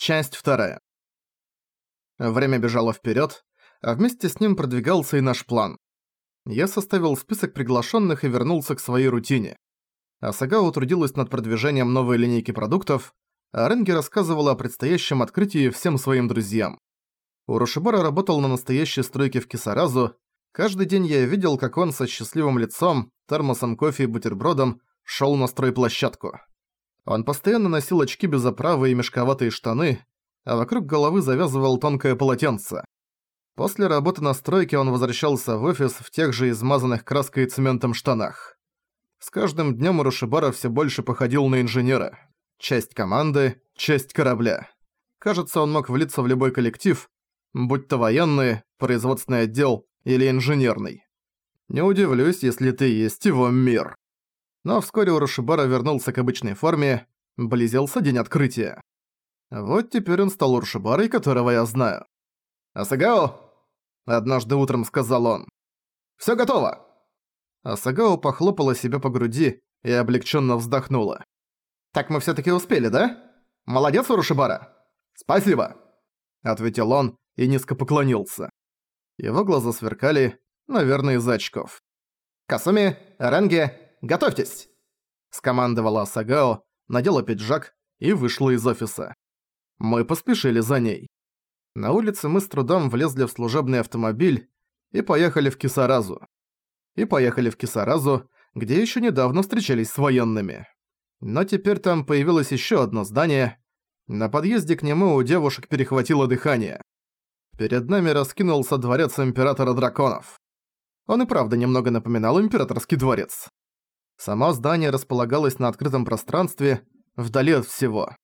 Часть вторая. Время бежало вперед, а вместе с ним продвигался и наш план. Я составил список приглашенных и вернулся к своей рутине. Асагао трудилась над продвижением новой линейки продуктов, а Ренги рассказывала о предстоящем открытии всем своим друзьям. Урушибара работал на настоящей стройке в Кисаразу. Каждый день я видел, как он со счастливым лицом, термосом кофе и бутербродом шел на стройплощадку. Он постоянно носил очки без оправы и мешковатые штаны, а вокруг головы завязывал тонкое полотенце. После работы на стройке он возвращался в офис в тех же измазанных краской и цементом штанах. С каждым днем Урушибара все больше походил на инженера. Часть команды, часть корабля. Кажется, он мог влиться в любой коллектив, будь то военный, производственный отдел или инженерный. Не удивлюсь, если ты есть его мир. Но вскоре Урушибара вернулся к обычной форме, близился день открытия. Вот теперь он стал Урушибарой, которого я знаю. «Асагао!» – однажды утром сказал он. «Всё готово!» Асагао похлопала себя по груди и облегченно вздохнула. «Так мы всё-таки успели, да? Молодец, Урушибара!» «Спасибо!» – ответил он и низко поклонился. Его глаза сверкали, наверное, из очков. «Касуми, Ренге, готовьтесь!» Скомандовала Асагао, надела пиджак и вышла из офиса. Мы поспешили за ней. На улице мы с трудом влезли в служебный автомобиль и поехали в Кисаразу. И поехали в Кисаразу, где еще недавно встречались с военными. Но теперь там появилось еще одно здание. На подъезде к нему у девушек перехватило дыхание. Перед нами раскинулся дворец Императора Драконов. Он и правда немного напоминал Императорский дворец. Само здание располагалось на открытом пространстве, вдали от всего.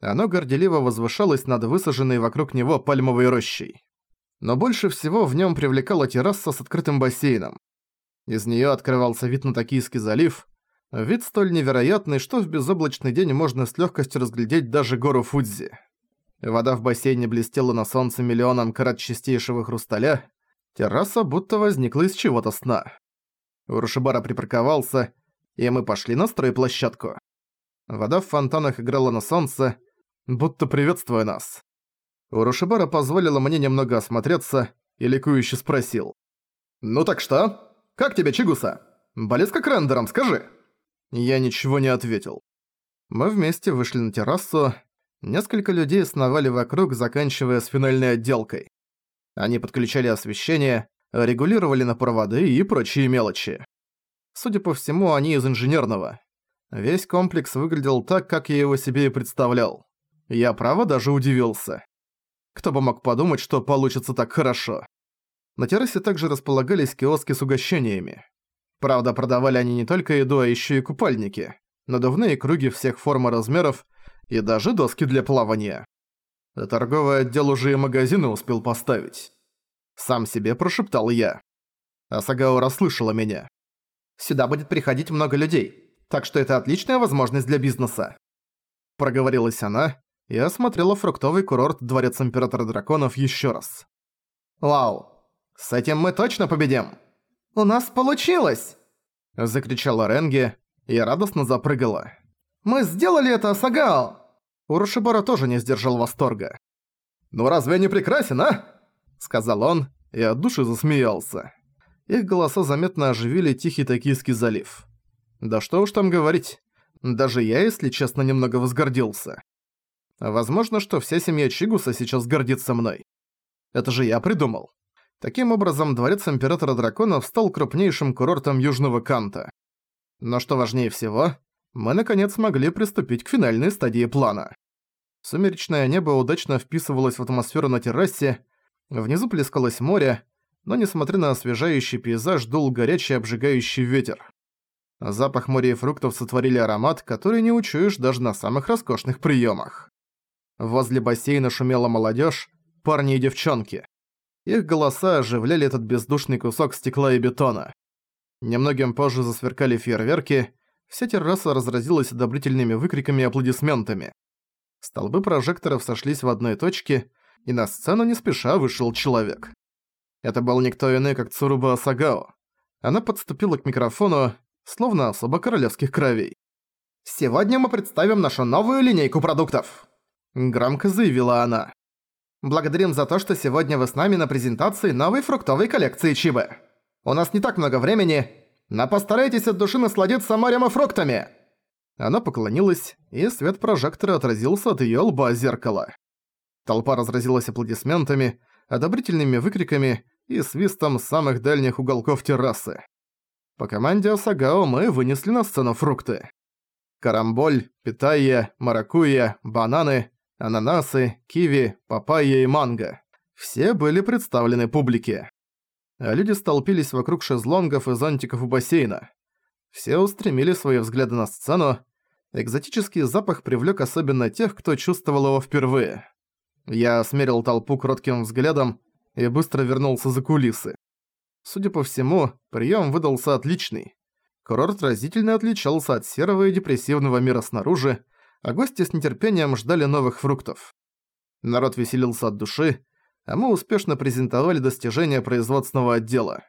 Оно горделиво возвышалось над высаженной вокруг него пальмовой рощей. Но больше всего в нем привлекала терраса с открытым бассейном. Из нее открывался вид на Токийский залив, вид столь невероятный, что в безоблачный день можно с легкостью разглядеть даже гору Фудзи. Вода в бассейне блестела на солнце миллионом карат чистейшего хрусталя, терраса будто возникла из чего-то сна. Урушибара припарковался, и мы пошли на стройплощадку. Вода в фонтанах играла на солнце, будто приветствуя нас. Урушибара позволила мне немного осмотреться и ликующе спросил. «Ну так что? Как тебе, Чигуса? Близко к рендерам, скажи!» Я ничего не ответил. Мы вместе вышли на террасу, несколько людей сновали вокруг, заканчивая с финальной отделкой. Они подключали освещение, регулировали на проводы и прочие мелочи. Судя по всему, они из инженерного. Весь комплекс выглядел так, как я его себе и представлял. Я право даже удивился. Кто бы мог подумать, что получится так хорошо. На террасе также располагались киоски с угощениями. Правда, продавали они не только еду, а еще и купальники, надувные круги всех форм и размеров и даже доски для плавания. А торговый отдел уже и магазины успел поставить. Сам себе прошептал я. Асагао расслышала меня. Сюда будет приходить много людей, так что это отличная возможность для бизнеса. Проговорилась она и осмотрела фруктовый курорт Дворец Императора Драконов еще раз. «Вау! С этим мы точно победим!» «У нас получилось!» Закричала Ренге и радостно запрыгала. «Мы сделали это, Сагао!» Урушибора тоже не сдержал восторга. «Ну разве не прекрасен, а?» Сказал он и от души засмеялся. Их голоса заметно оживили Тихий Токийский залив. Да что уж там говорить. Даже я, если честно, немного возгордился. Возможно, что вся семья Чигуса сейчас гордится мной. Это же я придумал. Таким образом, дворец Императора Драконов стал крупнейшим курортом Южного Канта. Но что важнее всего, мы наконец могли приступить к финальной стадии плана. Сумеречное небо удачно вписывалось в атмосферу на террасе, внизу плескалось море, но несмотря на освежающий пейзаж, дул горячий обжигающий ветер. Запах моря и фруктов сотворили аромат, который не учуешь даже на самых роскошных приемах. Возле бассейна шумела молодежь, парни и девчонки. Их голоса оживляли этот бездушный кусок стекла и бетона. Немногим позже засверкали фейерверки, вся терраса разразилась одобрительными выкриками и аплодисментами. Столбы прожекторов сошлись в одной точке, и на сцену не спеша вышел человек. Это был никто иной, как Цуруба Асагао. Она подступила к микрофону, словно особо королевских кровей. «Сегодня мы представим нашу новую линейку продуктов!» Громко заявила она. «Благодарим за то, что сегодня вы с нами на презентации новой фруктовой коллекции Чибы. У нас не так много времени, но постарайтесь от души насладиться морем и фруктами!» Она поклонилась, и свет прожектора отразился от её лба зеркала. Толпа разразилась аплодисментами, одобрительными выкриками и свистом самых дальних уголков террасы. По команде Асагао мы вынесли на сцену фрукты. Карамболь, питайя, маракуйя, бананы, ананасы, киви, папайя и манго. Все были представлены публике. А люди столпились вокруг шезлонгов и зонтиков у бассейна. Все устремили свои взгляды на сцену. Экзотический запах привлек особенно тех, кто чувствовал его впервые. Я осмерил толпу кротким взглядом и быстро вернулся за кулисы. Судя по всему, прием выдался отличный. Курорт разительно отличался от серого и депрессивного мира снаружи, а гости с нетерпением ждали новых фруктов. Народ веселился от души, а мы успешно презентовали достижения производственного отдела.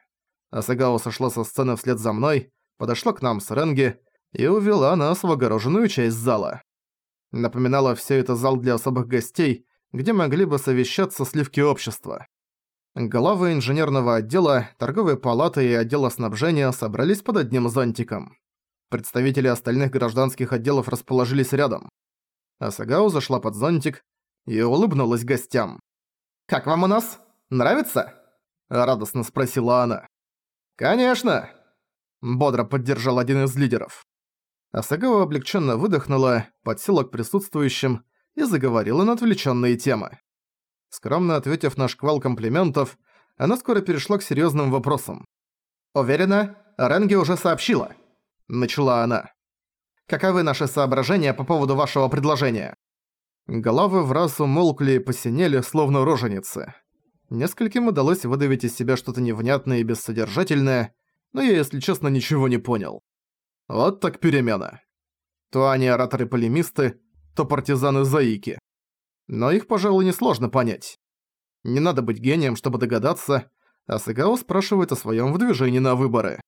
Асагао сошла со сцены вслед за мной, подошла к нам с Ренги и увела нас в огороженную часть зала. Напоминала все это зал для особых гостей, где могли бы совещаться сливки общества. Главы инженерного отдела, торговой палаты и отдела снабжения собрались под одним зонтиком. Представители остальных гражданских отделов расположились рядом. Асагао зашла под зонтик и улыбнулась гостям. «Как вам у нас? Нравится?» – радостно спросила она. «Конечно!» – бодро поддержал один из лидеров. Асагао облегченно выдохнула, подсела к присутствующим и заговорила на отвлеченные темы. Скромно ответив на шквал комплиментов, она скоро перешла к серьезным вопросам. «Уверена, Ренге уже сообщила», – начала она. «Каковы наши соображения по поводу вашего предложения?» Головы в раз умолкли и посинели, словно роженицы. Нескольким удалось выдавить из себя что-то невнятное и бессодержательное, но я, если честно, ничего не понял. Вот так перемена. То они ораторы-полемисты, то партизаны-заики но их, пожалуй, несложно понять. Не надо быть гением, чтобы догадаться, а Сагао спрашивает о своем выдвижении на выборы.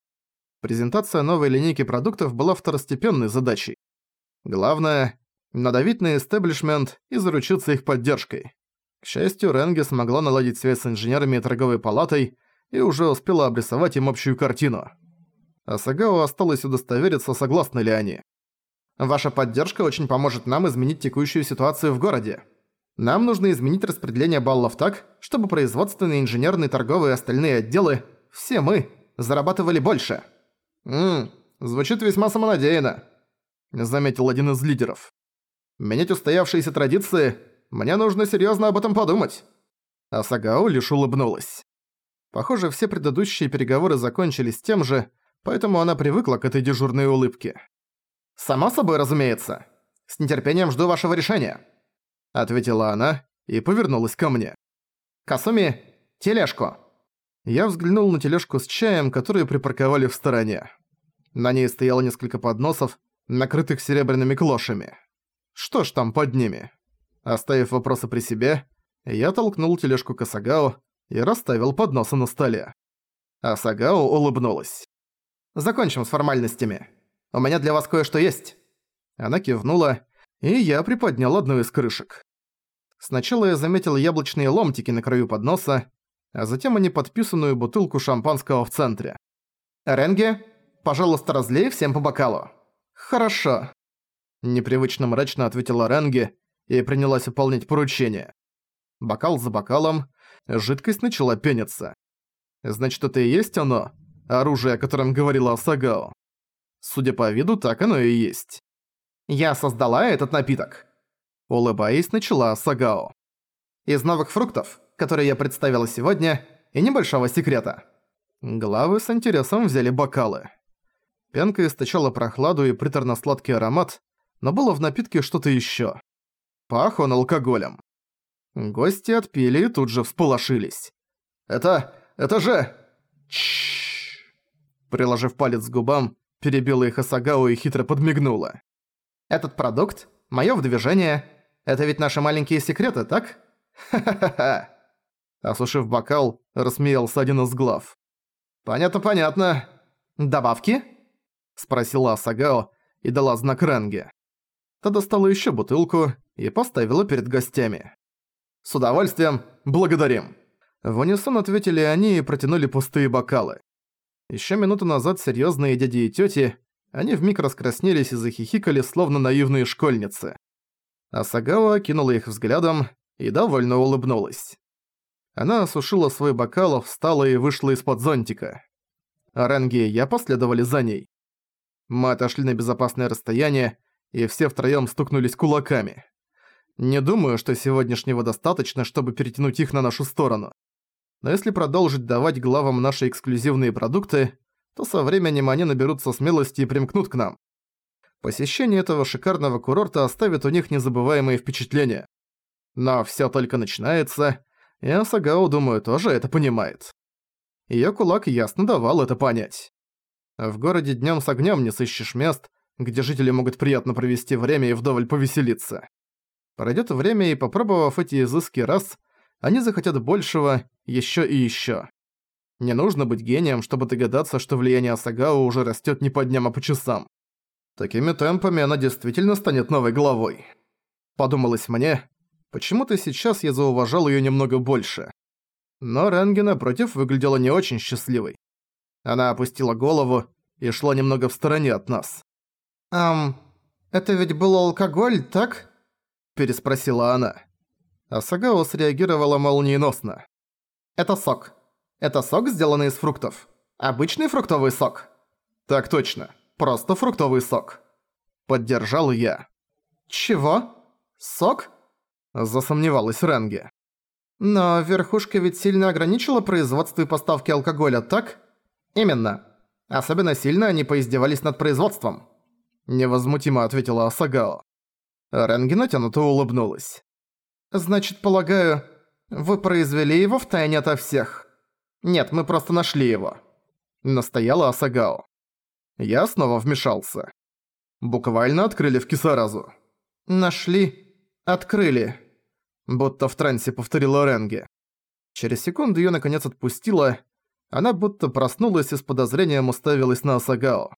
Презентация новой линейки продуктов была второстепенной задачей. Главное – надавить на истеблишмент и заручиться их поддержкой. К счастью, Ренге смогла наладить связь с инженерами и торговой палатой и уже успела обрисовать им общую картину. А осталось удостовериться, согласны ли они. «Ваша поддержка очень поможет нам изменить текущую ситуацию в городе», нам нужно изменить распределение баллов так, чтобы производственные, инженерные, торговые и остальные отделы, все мы, зарабатывали больше. Ммм, звучит весьма самонадеянно, заметил один из лидеров. Менять устоявшиеся традиции, мне нужно серьезно об этом подумать. А Сагао лишь улыбнулась. Похоже, все предыдущие переговоры закончились тем же, поэтому она привыкла к этой дежурной улыбке. «Само собой, разумеется. С нетерпением жду вашего решения» ответила она и повернулась ко мне. «Касуми, тележку!» Я взглянул на тележку с чаем, которую припарковали в стороне. На ней стояло несколько подносов, накрытых серебряными клошами. Что ж там под ними? Оставив вопросы при себе, я толкнул тележку к Асагао и расставил подносы на столе. Асагао улыбнулась. «Закончим с формальностями. У меня для вас кое-что есть». Она кивнула, и я приподнял одну из крышек. Сначала я заметил яблочные ломтики на краю подноса, а затем и неподписанную бутылку шампанского в центре. «Ренге, пожалуйста, разлей всем по бокалу». «Хорошо», – непривычно мрачно ответила Ренге и принялась выполнять поручение. Бокал за бокалом, жидкость начала пениться. Значит, это и есть оно, оружие, о котором говорила Сагао. Судя по виду, так оно и есть. Я создала этот напиток. Улыбаясь, начала Сагао. Из новых фруктов, которые я представила сегодня, и небольшого секрета. Главы с интересом взяли бокалы. Пенка источала прохладу и приторно-сладкий аромат, но было в напитке что-то ещё. Пах он алкоголем. Гости отпили и тут же всполошились. «Это... это же...» Чш. Приложив палец к губам, перебила их Асагао и хитро подмигнула. Этот продукт – моё вдвижение. Это ведь наши маленькие секреты, так? Ха-ха-ха-ха!» Осушив бокал, рассмеялся один из глав. «Понятно-понятно. Добавки?» Спросила Асагао и дала знак Ренге. Та достала ещё бутылку и поставила перед гостями. «С удовольствием, благодарим!» В унисон ответили они и протянули пустые бокалы. Ещё минуту назад серьёзные дяди и тёти, они вмиг раскраснелись и захихикали, словно наивные школьницы. Асагаwa кинула их взглядом и довольно улыбнулась. Она осушила свой бокал, встала и вышла из-под зонтика. Ренги и я последовали за ней. Мы отошли на безопасное расстояние, и все втроём стукнулись кулаками. Не думаю, что сегодняшнего достаточно, чтобы перетянуть их на нашу сторону. Но если продолжить давать главам наши эксклюзивные продукты, то со временем они наберутся смелости и примкнут к нам. Посещение этого шикарного курорта оставит у них незабываемые впечатления. Но всё только начинается, и Асагао, думаю, тоже это понимает. Её кулак ясно давал это понять. В городе днём с огнём не сыщешь мест, где жители могут приятно провести время и вдоволь повеселиться. Пройдёт время, и попробовав эти изыски раз, они захотят большего, ещё и ещё. Не нужно быть гением, чтобы догадаться, что влияние Асагао уже растёт не по дням, а по часам. Такими темпами она действительно станет новой главой. Подумалось мне, почему-то сейчас я зауважал её немного больше. Но Ренги, напротив, выглядела не очень счастливой. Она опустила голову и шла немного в стороне от нас. «Ам, это ведь был алкоголь, так?» Переспросила она. Асагао среагировала молниеносно. «Это сок. Это сок, сделанный из фруктов. Обычный фруктовый сок». «Так точно. Просто фруктовый сок». Поддержал я. «Чего? Сок?» Засомневалась Ренге. «Но верхушка ведь сильно ограничила производство и поставки алкоголя, так?» «Именно. Особенно сильно они поиздевались над производством», — невозмутимо ответила Асагао. Ренги натянуто улыбнулась. «Значит, полагаю, вы произвели его втайне ото всех?» «Нет, мы просто нашли его», — настояла Асагао. Я снова вмешался. Буквально открыли в Кисаразу. «Нашли. Открыли», — будто в трансе повторила Ренги. Через секунду её наконец отпустила, она будто проснулась и с подозрением уставилась на Асагао.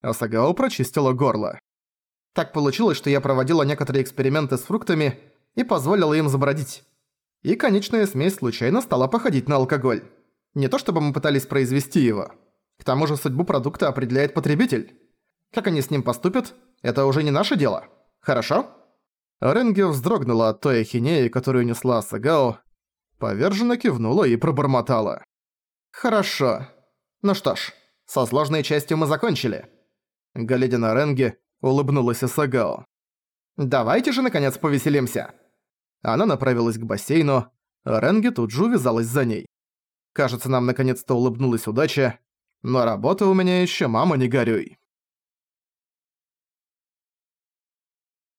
Асагао прочистила горло. Так получилось, что я проводила некоторые эксперименты с фруктами и позволила им забродить. И конечная смесь случайно стала походить на алкоголь. Не то чтобы мы пытались произвести его. К тому же судьбу продукта определяет потребитель. Как они с ним поступят, это уже не наше дело. Хорошо? Ренге вздрогнула от той ахинеи, которую несла Асагао, поверженно кивнула и пробормотала. «Хорошо. Ну что ж, со сложной частью мы закончили». Глядя на Ренге, улыбнулась Исагао. «Давайте же, наконец, повеселимся!» Она направилась к бассейну, а тут же увязалась за ней. Кажется, нам наконец-то улыбнулась удача, но работа у меня ещё мама не горюй.